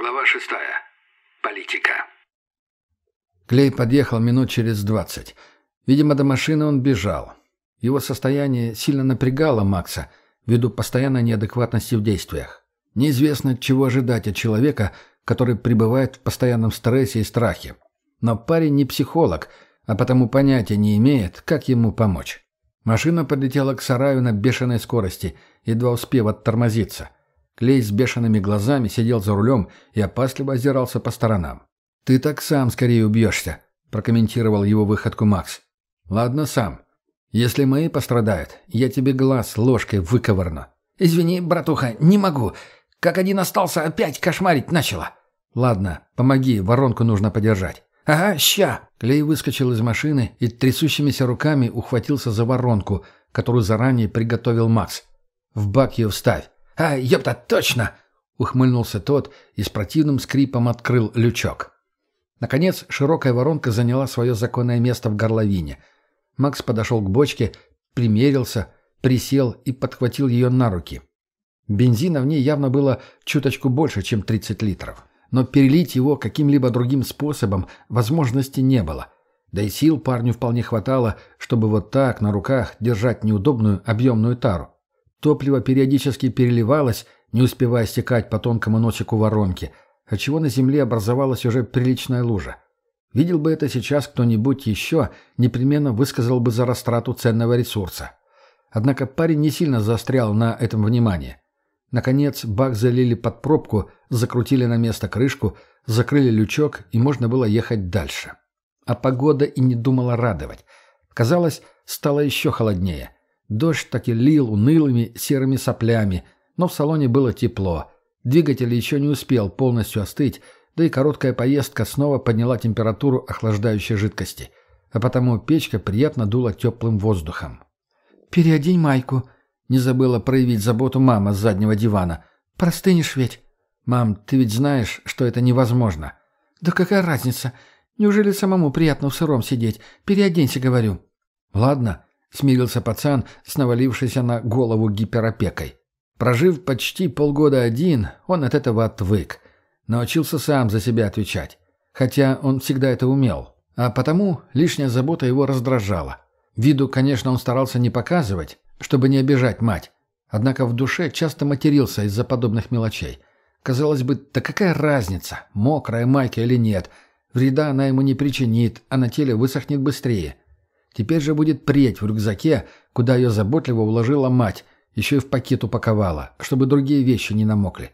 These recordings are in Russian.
Глава шестая. Политика. Клей подъехал минут через двадцать. Видимо, до машины он бежал. Его состояние сильно напрягало Макса, ввиду постоянной неадекватности в действиях. Неизвестно, чего ожидать от человека, который пребывает в постоянном стрессе и страхе. Но парень не психолог, а потому понятия не имеет, как ему помочь. Машина подлетела к сараю на бешеной скорости, едва успев оттормозиться. Клей с бешеными глазами сидел за рулем и опасливо озирался по сторонам. «Ты так сам скорее убьешься», – прокомментировал его выходку Макс. «Ладно, сам. Если мои пострадают, я тебе глаз ложкой выковырну». «Извини, братуха, не могу. Как один остался, опять кошмарить начала». «Ладно, помоги, воронку нужно подержать». «Ага, ща!» Клей выскочил из машины и трясущимися руками ухватился за воронку, которую заранее приготовил Макс. «В бак ее вставь». «А, ёпта, точно!» — ухмыльнулся тот и с противным скрипом открыл лючок. Наконец, широкая воронка заняла свое законное место в горловине. Макс подошел к бочке, примерился, присел и подхватил ее на руки. Бензина в ней явно было чуточку больше, чем 30 литров но перелить его каким-либо другим способом возможности не было. Да и сил парню вполне хватало, чтобы вот так на руках держать неудобную объемную тару. Топливо периодически переливалось, не успевая стекать по тонкому носику воронки, отчего на земле образовалась уже приличная лужа. Видел бы это сейчас кто-нибудь еще, непременно высказал бы за растрату ценного ресурса. Однако парень не сильно заострял на этом внимание. Наконец, бак залили под пробку, закрутили на место крышку, закрыли лючок, и можно было ехать дальше. А погода и не думала радовать. Казалось, стало еще холоднее. Дождь так и лил унылыми серыми соплями, но в салоне было тепло. Двигатель еще не успел полностью остыть, да и короткая поездка снова подняла температуру охлаждающей жидкости. А потому печка приятно дула теплым воздухом. «Переодень майку», не забыла проявить заботу мама с заднего дивана. «Простынешь ведь?» «Мам, ты ведь знаешь, что это невозможно». «Да какая разница? Неужели самому приятно в сыром сидеть? Переоденься, говорю». «Ладно», — смирился пацан с навалившейся на голову гиперопекой. Прожив почти полгода один, он от этого отвык. Научился сам за себя отвечать. Хотя он всегда это умел. А потому лишняя забота его раздражала. Виду, конечно, он старался не показывать, чтобы не обижать мать. Однако в душе часто матерился из-за подобных мелочей. Казалось бы, да какая разница, мокрая майка или нет. Вреда она ему не причинит, а на теле высохнет быстрее. Теперь же будет преть в рюкзаке, куда ее заботливо уложила мать, еще и в пакет упаковала, чтобы другие вещи не намокли.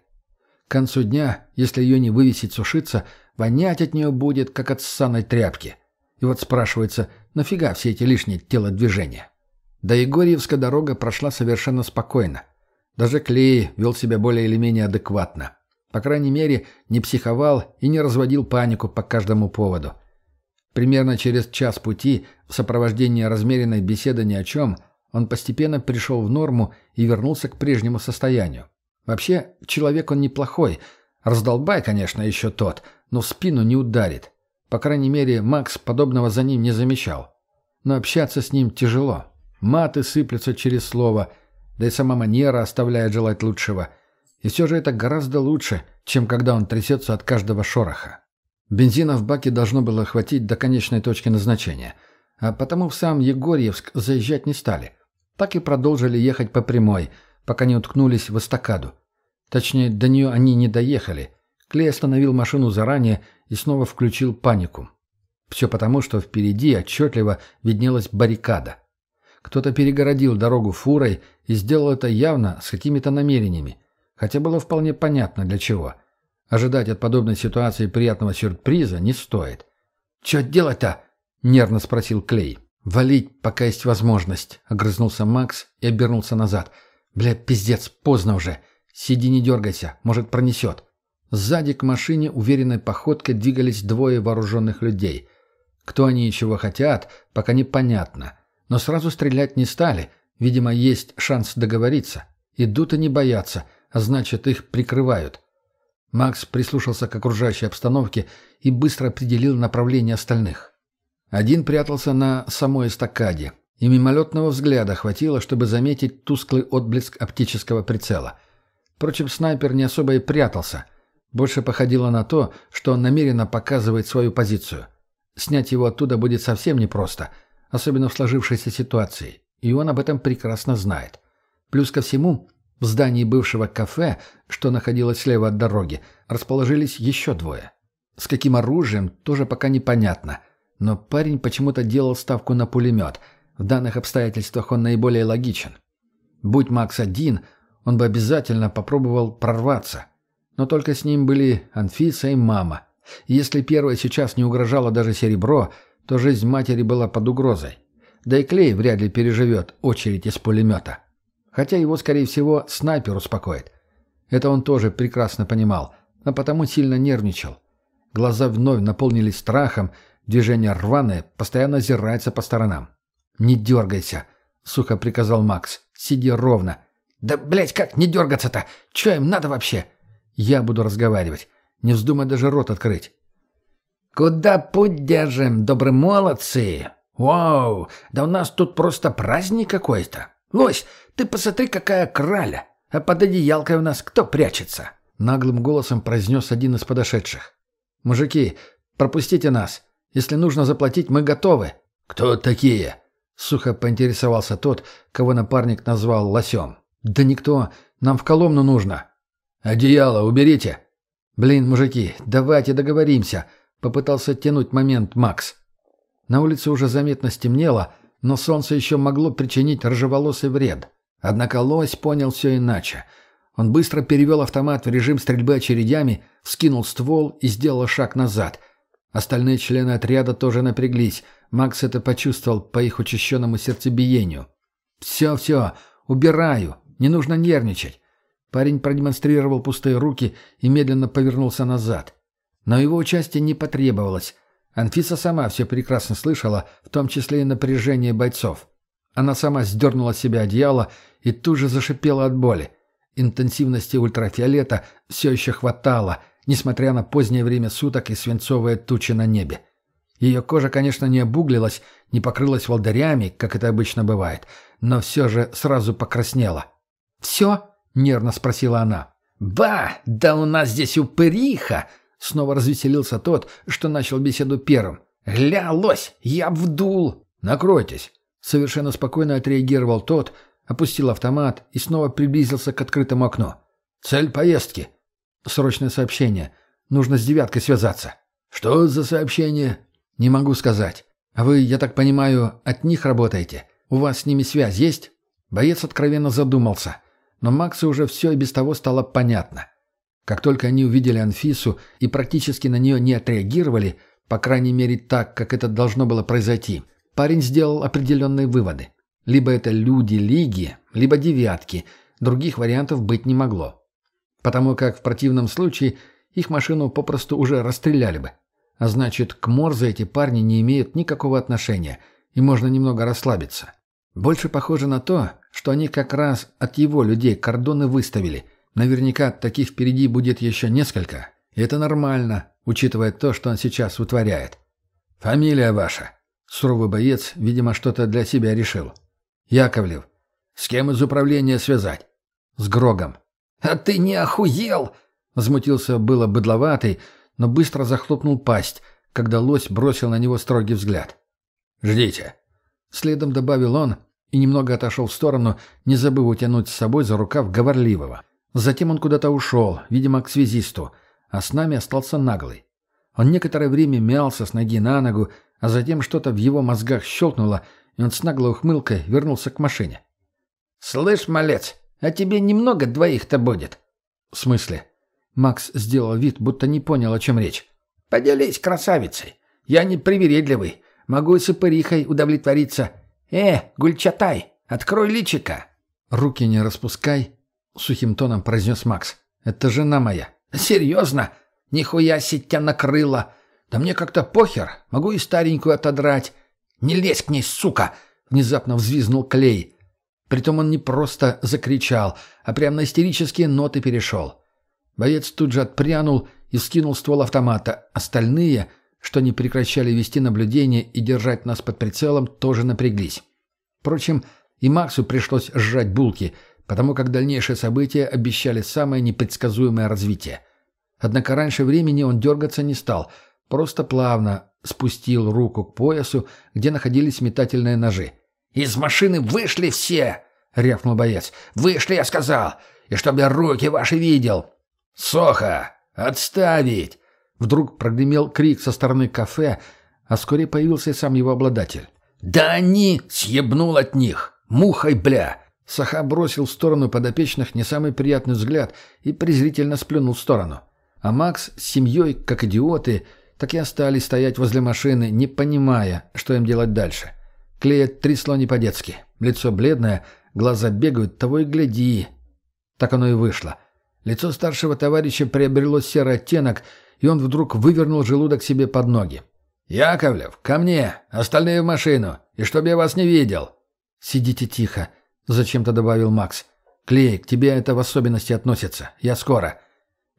К концу дня, если ее не вывесить сушиться, вонять от нее будет, как от ссаной тряпки. И вот спрашивается, нафига все эти лишние телодвижения? До Егорьевска дорога прошла совершенно спокойно. Даже Клей вел себя более или менее адекватно. По крайней мере, не психовал и не разводил панику по каждому поводу. Примерно через час пути, в сопровождении размеренной беседы ни о чем, он постепенно пришел в норму и вернулся к прежнему состоянию. Вообще, человек он неплохой. Раздолбай, конечно, еще тот, но в спину не ударит. По крайней мере, Макс подобного за ним не замечал. Но общаться с ним тяжело. Маты сыплются через слово, да и сама манера оставляет желать лучшего. И все же это гораздо лучше, чем когда он трясется от каждого шороха. Бензина в баке должно было хватить до конечной точки назначения. А потому в сам Егорьевск заезжать не стали. Так и продолжили ехать по прямой, пока не уткнулись в эстакаду. Точнее, до нее они не доехали. Клей остановил машину заранее и снова включил панику. Все потому, что впереди отчетливо виднелась баррикада. Кто-то перегородил дорогу фурой и сделал это явно с какими-то намерениями, хотя было вполне понятно для чего. Ожидать от подобной ситуации приятного сюрприза не стоит. «Чё делать-то?» — нервно спросил Клей. «Валить, пока есть возможность», — огрызнулся Макс и обернулся назад. «Бля, пиздец, поздно уже. Сиди, не дергайся, может, пронесет». Сзади к машине уверенной походкой двигались двое вооруженных людей. Кто они и чего хотят, пока непонятно. Но сразу стрелять не стали. Видимо, есть шанс договориться. Идут и не боятся, а значит, их прикрывают. Макс прислушался к окружающей обстановке и быстро определил направление остальных. Один прятался на самой эстакаде, и мимолетного взгляда хватило, чтобы заметить тусклый отблеск оптического прицела. Впрочем, снайпер не особо и прятался. Больше походило на то, что он намеренно показывает свою позицию. Снять его оттуда будет совсем непросто, особенно в сложившейся ситуации, и он об этом прекрасно знает. Плюс ко всему, в здании бывшего кафе, что находилось слева от дороги, расположились еще двое. С каким оружием, тоже пока непонятно, но парень почему-то делал ставку на пулемет. В данных обстоятельствах он наиболее логичен. Будь Макс один, он бы обязательно попробовал прорваться. Но только с ним были Анфиса и мама. Если первая сейчас не угрожала даже серебро, то жизнь матери была под угрозой. Да и Клей вряд ли переживет очередь из пулемета. Хотя его, скорее всего, снайпер успокоит. Это он тоже прекрасно понимал, но потому сильно нервничал. Глаза вновь наполнились страхом, движение рваное, постоянно озирается по сторонам. «Не дергайся», — сухо приказал Макс. «Сиди ровно». «Да, блядь, как не дергаться-то? Че им надо вообще?» «Я буду разговаривать. Не вздумай даже рот открыть». «Куда путь держим, добрые молодцы? Вау, да у нас тут просто праздник какой-то. Лось, ты посмотри, какая краля. А под одеялкой у нас кто прячется?» Наглым голосом произнес один из подошедших. «Мужики, пропустите нас. Если нужно заплатить, мы готовы». «Кто такие?» Сухо поинтересовался тот, кого напарник назвал лосем. «Да никто. Нам в Коломну нужно». «Одеяло уберите». «Блин, мужики, давайте договоримся», — попытался тянуть момент Макс. На улице уже заметно стемнело, но солнце еще могло причинить рыжеволосый вред. Однако лось понял все иначе. Он быстро перевел автомат в режим стрельбы очередями, вскинул ствол и сделал шаг назад. Остальные члены отряда тоже напряглись. Макс это почувствовал по их учащенному сердцебиению. «Все, все, убираю. Не нужно нервничать. Парень продемонстрировал пустые руки и медленно повернулся назад. Но его участие не потребовалось. Анфиса сама все прекрасно слышала, в том числе и напряжение бойцов. Она сама сдернула с себя одеяло и тут же зашипела от боли. Интенсивности ультрафиолета все еще хватало, несмотря на позднее время суток и свинцовые тучи на небе. Ее кожа, конечно, не обуглилась, не покрылась волдырями, как это обычно бывает, но все же сразу покраснела. «Все?» — нервно спросила она. «Ба! Да у нас здесь упыриха!» Снова развеселился тот, что начал беседу первым. «Гля, лось, я вдул!» «Накройтесь!» Совершенно спокойно отреагировал тот, опустил автомат и снова приблизился к открытому окну. «Цель поездки!» «Срочное сообщение. Нужно с девяткой связаться». «Что за сообщение?» «Не могу сказать. А вы, я так понимаю, от них работаете? У вас с ними связь есть?» Боец откровенно задумался но Максу уже все и без того стало понятно. Как только они увидели Анфису и практически на нее не отреагировали, по крайней мере так, как это должно было произойти, парень сделал определенные выводы. Либо это люди Лиги, либо девятки, других вариантов быть не могло. Потому как в противном случае их машину попросту уже расстреляли бы. А значит, к Морзе эти парни не имеют никакого отношения, и можно немного расслабиться. Больше похоже на то, что они как раз от его людей кордоны выставили. Наверняка таких впереди будет еще несколько. И это нормально, учитывая то, что он сейчас вытворяет. «Фамилия ваша?» Суровый боец, видимо, что-то для себя решил. «Яковлев. С кем из управления связать?» «С Грогом». «А ты не охуел?» Возмутился было быдловатый, но быстро захлопнул пасть, когда лось бросил на него строгий взгляд. «Ждите». Следом добавил он и немного отошел в сторону, не забыв утянуть с собой за рукав говорливого. Затем он куда-то ушел, видимо, к связисту, а с нами остался наглый. Он некоторое время мялся с ноги на ногу, а затем что-то в его мозгах щелкнуло, и он с наглой ухмылкой вернулся к машине. «Слышь, малец, а тебе немного двоих-то будет?» «В смысле?» Макс сделал вид, будто не понял, о чем речь. «Поделись, красавицей. Я не привередливый. Могу с упырихой удовлетвориться. Э, Гульчатай, открой личика!» «Руки не распускай», — сухим тоном произнес Макс. «Это жена моя». «Серьезно? Нихуя сетя накрыла. Да мне как-то похер. Могу и старенькую отодрать. Не лезь к ней, сука!» — внезапно взвизнул Клей. Притом он не просто закричал, а прямо на истерические ноты перешел. Боец тут же отпрянул и скинул ствол автомата. Остальные — что не прекращали вести наблюдение и держать нас под прицелом, тоже напряглись. Впрочем, и Максу пришлось сжать булки, потому как дальнейшие события обещали самое непредсказуемое развитие. Однако раньше времени он дергаться не стал, просто плавно спустил руку к поясу, где находились метательные ножи. «Из машины вышли все!» — рявкнул боец. «Вышли, я сказал! И чтоб я руки ваши видел!» «Соха! Отставить!» Вдруг прогремел крик со стороны кафе, а вскоре появился и сам его обладатель. «Да они! Съебнул от них! Мухой, бля!» Саха бросил в сторону подопечных не самый приятный взгляд и презрительно сплюнул в сторону. А Макс с семьей, как идиоты, так и остались стоять возле машины, не понимая, что им делать дальше. Клеят трясло не по-детски. Лицо бледное, глаза бегают, того и гляди. Так оно и вышло. Лицо старшего товарища приобрело серый оттенок, и он вдруг вывернул желудок себе под ноги. «Яковлев, ко мне! Остальные в машину! И чтоб я вас не видел!» «Сидите тихо», — зачем-то добавил Макс. «Клей, к тебе это в особенности относится. Я скоро».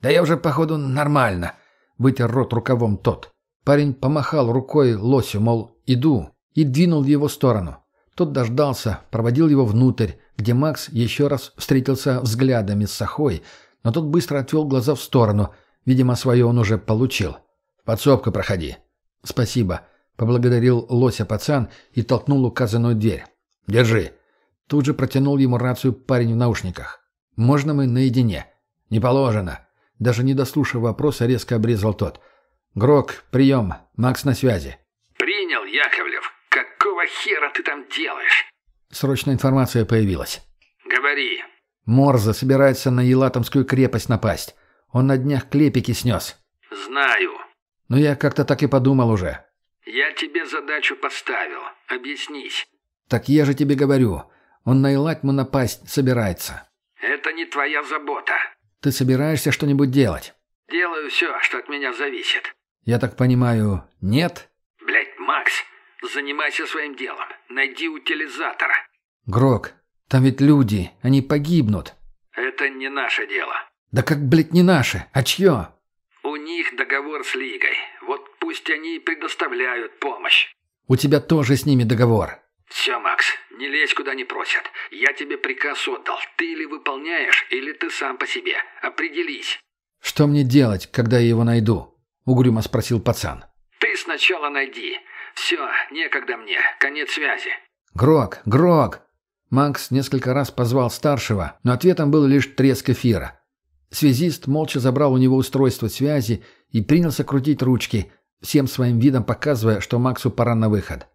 «Да я уже, походу, нормально», — вытер рот рукавом тот. Парень помахал рукой лосю, мол, иду, и двинул в его сторону. Тот дождался, проводил его внутрь, где Макс еще раз встретился взглядами с Сахой, но тот быстро отвел глаза в сторону. Видимо, свое он уже получил. «В подсобку проходи». «Спасибо», — поблагодарил лося пацан и толкнул указанную дверь. «Держи». Тут же протянул ему рацию парень в наушниках. «Можно мы наедине?» «Не положено». Даже не дослушав вопроса, резко обрезал тот. «Грок, прием. Макс на связи». «Принял, Яковлев. Какого хера ты там делаешь?» Срочная информация появилась. «Говори». Морзе собирается на Елатомскую крепость напасть. Он на днях клепики снес. «Знаю». «Ну, я как-то так и подумал уже». «Я тебе задачу поставил. Объяснись». «Так я же тебе говорю. Он на Елатьму напасть собирается». «Это не твоя забота». «Ты собираешься что-нибудь делать?» «Делаю все, что от меня зависит». «Я так понимаю, нет?» «Блядь, Макс, занимайся своим делом. Найди утилизатора». «Грок, там ведь люди, они погибнут». «Это не наше дело». «Да как, блядь, не наше? А чье?» «У них договор с Лигой. Вот пусть они и предоставляют помощь». «У тебя тоже с ними договор». «Все, Макс, не лезь куда не просят. Я тебе приказ отдал. Ты или выполняешь, или ты сам по себе. Определись». «Что мне делать, когда я его найду?» — угрюмо спросил пацан. «Ты сначала найди. Все, некогда мне. Конец связи». «Грок, Грок!» Макс несколько раз позвал старшего, но ответом был лишь треск эфира. Связист молча забрал у него устройство связи и принялся крутить ручки, всем своим видом показывая, что Максу пора на выход.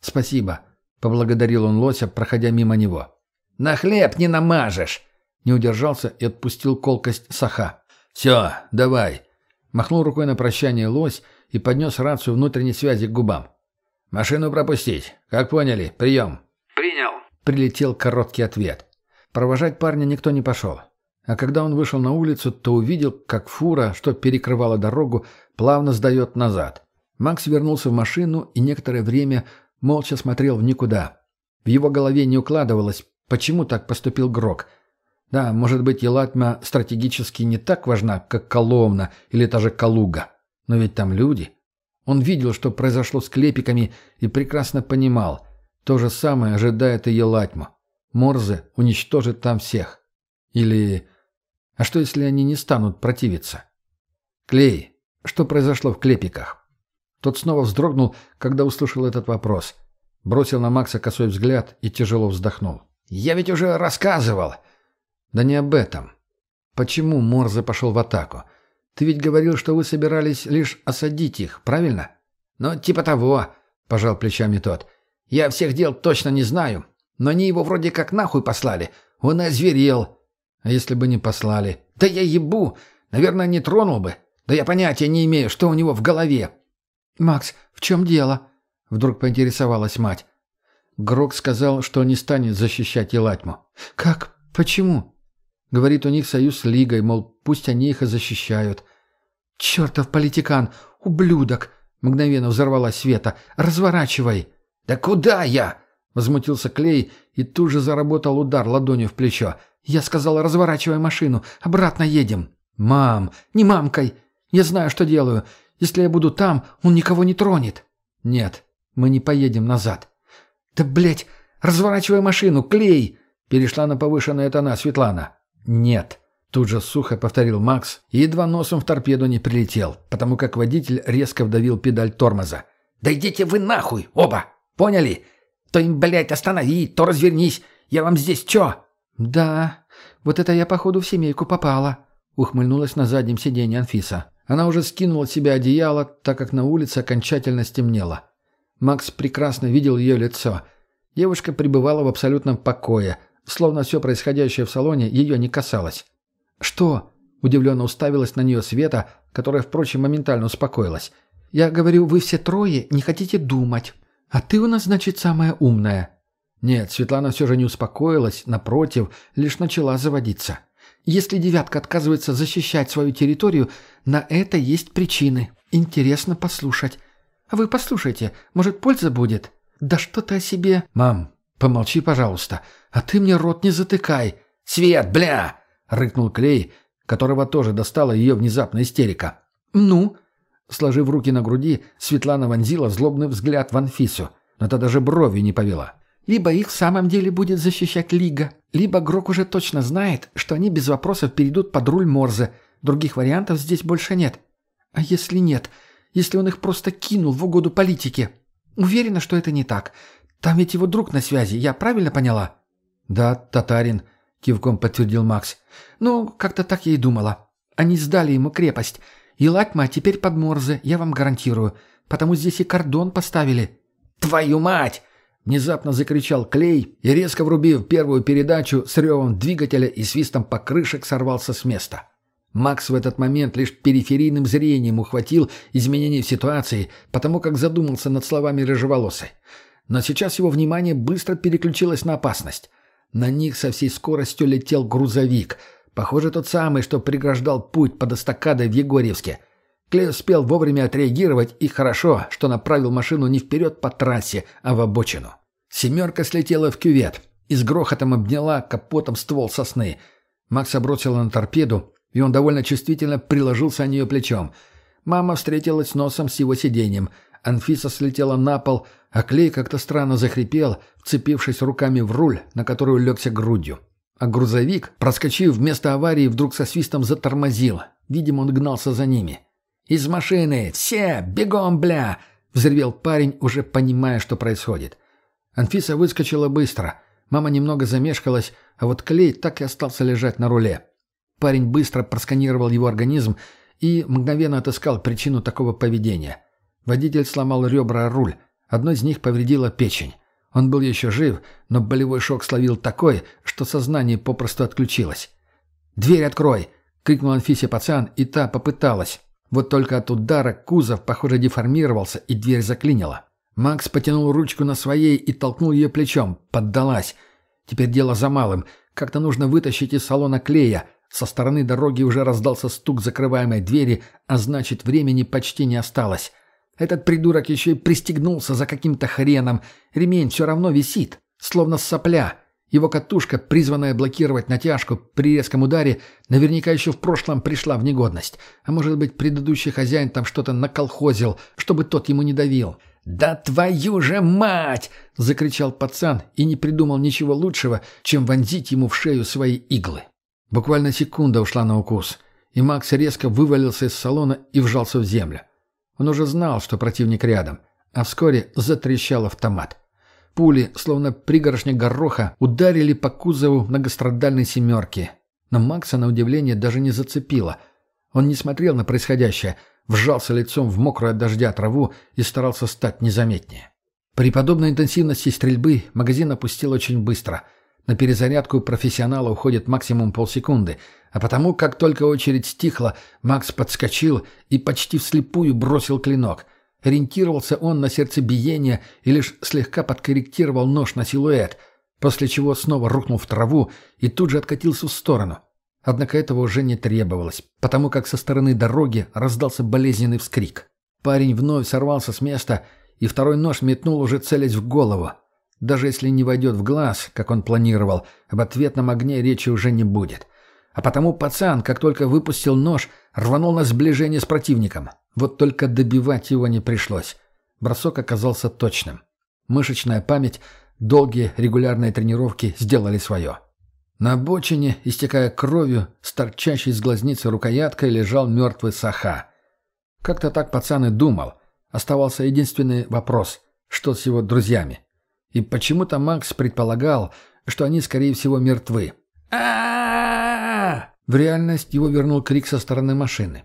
«Спасибо», — поблагодарил он лося, проходя мимо него. «На хлеб не намажешь!» Не удержался и отпустил колкость саха. «Все, давай!» Махнул рукой на прощание лось и поднес рацию внутренней связи к губам. «Машину пропустить. Как поняли? Прием!» «Принял!» Прилетел короткий ответ. Провожать парня никто не пошел. А когда он вышел на улицу, то увидел, как фура, что перекрывала дорогу, плавно сдает назад. Макс вернулся в машину и некоторое время молча смотрел в никуда. В его голове не укладывалось, почему так поступил Грок. Да, может быть, Елатьма стратегически не так важна, как Коломна или та же Калуга. Но ведь там люди. Он видел, что произошло с клепиками, и прекрасно понимал. То же самое ожидает и Елатьма. Морзе уничтожит там всех. Или... А что, если они не станут противиться? Клей. Что произошло в клепиках? Тот снова вздрогнул, когда услышал этот вопрос. Бросил на Макса косой взгляд и тяжело вздохнул. «Я ведь уже рассказывал!» «Да не об этом. Почему Морзе пошел в атаку? Ты ведь говорил, что вы собирались лишь осадить их, правильно?» «Ну, типа того», — пожал плечами тот. «Я всех дел точно не знаю, но они его вроде как нахуй послали. Он озверел». «А если бы не послали?» «Да я ебу! Наверное, не тронул бы. Да я понятия не имею, что у него в голове». «Макс, в чем дело?» — вдруг поинтересовалась мать. Грок сказал, что не станет защищать Елатьму. «Как? Почему?» Говорит, у них союз с Лигой, мол, пусть они их и защищают. «Чертов политикан! Ублюдок!» — мгновенно взорвалась Света. «Разворачивай!» «Да куда я?» — возмутился Клей и тут же заработал удар ладонью в плечо. «Я сказал, разворачивай машину. Обратно едем». «Мам! Не мамкой! Я знаю, что делаю. Если я буду там, он никого не тронет». «Нет, мы не поедем назад». «Да, блядь! Разворачивай машину! Клей!» Перешла на повышенные тона Светлана. «Нет», Тут же сухо повторил Макс и едва носом в торпеду не прилетел, потому как водитель резко вдавил педаль тормоза. «Да идите вы нахуй, оба! Поняли? То им, блядь, останови, то развернись. Я вам здесь чё?» «Да, вот это я, походу, в семейку попала», — ухмыльнулась на заднем сиденье Анфиса. Она уже скинула с себя одеяло, так как на улице окончательно стемнело. Макс прекрасно видел ее лицо. Девушка пребывала в абсолютном покое, словно все происходящее в салоне ее не касалось. «Что?» – удивленно уставилась на нее Света, которая, впрочем, моментально успокоилась. «Я говорю, вы все трое не хотите думать. А ты у нас, значит, самая умная». Нет, Светлана все же не успокоилась, напротив, лишь начала заводиться. «Если девятка отказывается защищать свою территорию, на это есть причины. Интересно послушать. А вы послушайте, может, польза будет? Да что ты о себе...» «Мам, помолчи, пожалуйста. А ты мне рот не затыкай. Свет, бля!» — рыкнул Клей, которого тоже достала ее внезапная истерика. «Ну?» Сложив руки на груди, Светлана вонзила злобный взгляд в Анфису, но та даже брови не повела. «Либо их в самом деле будет защищать Лига, либо Грок уже точно знает, что они без вопросов перейдут под руль Морзе. Других вариантов здесь больше нет. А если нет? Если он их просто кинул в угоду политике? Уверена, что это не так. Там ведь его друг на связи, я правильно поняла?» «Да, татарин», — кивком подтвердил Макс. «Ну, как-то так я и думала. Они сдали ему крепость. И Лакма теперь под Морзе, я вам гарантирую. Потому здесь и кордон поставили». «Твою мать!» Внезапно закричал Клей и, резко врубив первую передачу, с ревом двигателя и свистом покрышек сорвался с места. Макс в этот момент лишь периферийным зрением ухватил изменения в ситуации, потому как задумался над словами рыжеволосой. Но сейчас его внимание быстро переключилось на опасность. На них со всей скоростью летел грузовик. Похоже, тот самый, что преграждал путь под эстакадой в Егорьевске. Клей успел вовремя отреагировать, и хорошо, что направил машину не вперед по трассе, а в обочину. «Семерка» слетела в кювет и с грохотом обняла капотом ствол сосны. Макса бросила на торпеду, и он довольно чувствительно приложился о нее плечом. Мама встретилась носом с его сиденьем. Анфиса слетела на пол, а Клей как-то странно захрипел, вцепившись руками в руль, на который улегся грудью. А грузовик, проскочив вместо аварии, вдруг со свистом затормозил. Видимо, он гнался за ними. «Из машины! Все! Бегом, бля!» — взревел парень, уже понимая, что происходит. Анфиса выскочила быстро. Мама немного замешкалась, а вот Клей так и остался лежать на руле. Парень быстро просканировал его организм и мгновенно отыскал причину такого поведения. Водитель сломал ребра руль, одно из них повредило печень. Он был еще жив, но болевой шок словил такой, что сознание попросту отключилось. «Дверь открой!» — крикнул Анфисе пацан, и та попыталась. Вот только от удара кузов, похоже, деформировался, и дверь заклинила. Макс потянул ручку на своей и толкнул ее плечом. Поддалась. Теперь дело за малым. Как-то нужно вытащить из салона клея. Со стороны дороги уже раздался стук закрываемой двери, а значит, времени почти не осталось. Этот придурок еще и пристегнулся за каким-то хреном. Ремень все равно висит, словно сопля. Его катушка, призванная блокировать натяжку при резком ударе, наверняка еще в прошлом пришла в негодность. А может быть, предыдущий хозяин там что-то наколхозил, чтобы тот ему не давил. «Да твою же мать!» — закричал пацан и не придумал ничего лучшего, чем вонзить ему в шею свои иглы. Буквально секунда ушла на укус, и Макс резко вывалился из салона и вжался в землю. Он уже знал, что противник рядом, а вскоре затрещал автомат. Пули, словно пригоршня гороха, ударили по кузову многострадальной «семерки». Но Макса, на удивление, даже не зацепило. Он не смотрел на происходящее, вжался лицом в мокрую от дождя траву и старался стать незаметнее. При подобной интенсивности стрельбы магазин опустил очень быстро. На перезарядку профессионала уходит максимум полсекунды, а потому, как только очередь стихла, Макс подскочил и почти вслепую бросил клинок – Ориентировался он на сердцебиение и лишь слегка подкорректировал нож на силуэт, после чего снова рухнул в траву и тут же откатился в сторону. Однако этого уже не требовалось, потому как со стороны дороги раздался болезненный вскрик. Парень вновь сорвался с места, и второй нож метнул уже целясь в голову. Даже если не войдет в глаз, как он планировал, об ответном огне речи уже не будет. А потому пацан, как только выпустил нож, рванул на сближение с противником. Вот только добивать его не пришлось. Бросок оказался точным. Мышечная память, долгие регулярные тренировки сделали свое. На обочине, истекая кровью, с торчащей из глазницы рукояткой лежал мертвый Саха. Как-то так пацан и думал. Оставался единственный вопрос – что с его друзьями? И почему-то Макс предполагал, что они, скорее всего, мертвы. а В реальность его вернул крик со стороны машины.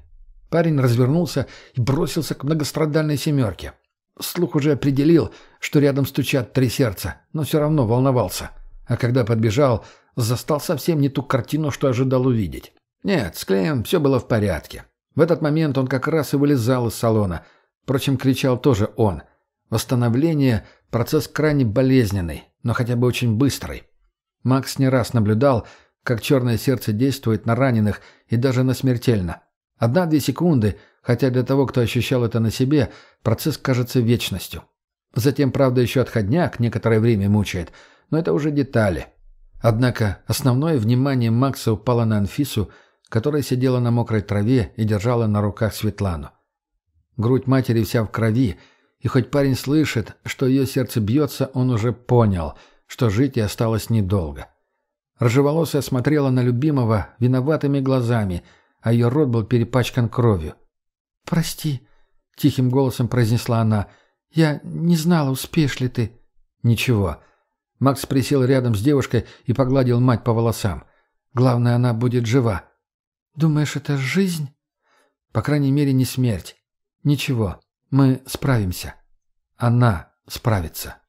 Парень развернулся и бросился к многострадальной «семерке». Слух уже определил, что рядом стучат три сердца, но все равно волновался. А когда подбежал, застал совсем не ту картину, что ожидал увидеть. Нет, с Клеем все было в порядке. В этот момент он как раз и вылезал из салона. Впрочем, кричал тоже он. Восстановление – процесс крайне болезненный, но хотя бы очень быстрый. Макс не раз наблюдал, как черное сердце действует на раненых и даже на смертельно. Одна-две секунды, хотя для того, кто ощущал это на себе, процесс кажется вечностью. Затем, правда, еще отходняк некоторое время мучает, но это уже детали. Однако основное внимание Макса упало на Анфису, которая сидела на мокрой траве и держала на руках Светлану. Грудь матери вся в крови, и хоть парень слышит, что ее сердце бьется, он уже понял, что жить ей осталось недолго. Рыжеволосая смотрела на любимого виноватыми глазами, а ее рот был перепачкан кровью. «Прости», — тихим голосом произнесла она, — «я не знала, успеешь ли ты». «Ничего». Макс присел рядом с девушкой и погладил мать по волосам. Главное, она будет жива. «Думаешь, это жизнь?» «По крайней мере, не смерть. Ничего, мы справимся. Она справится».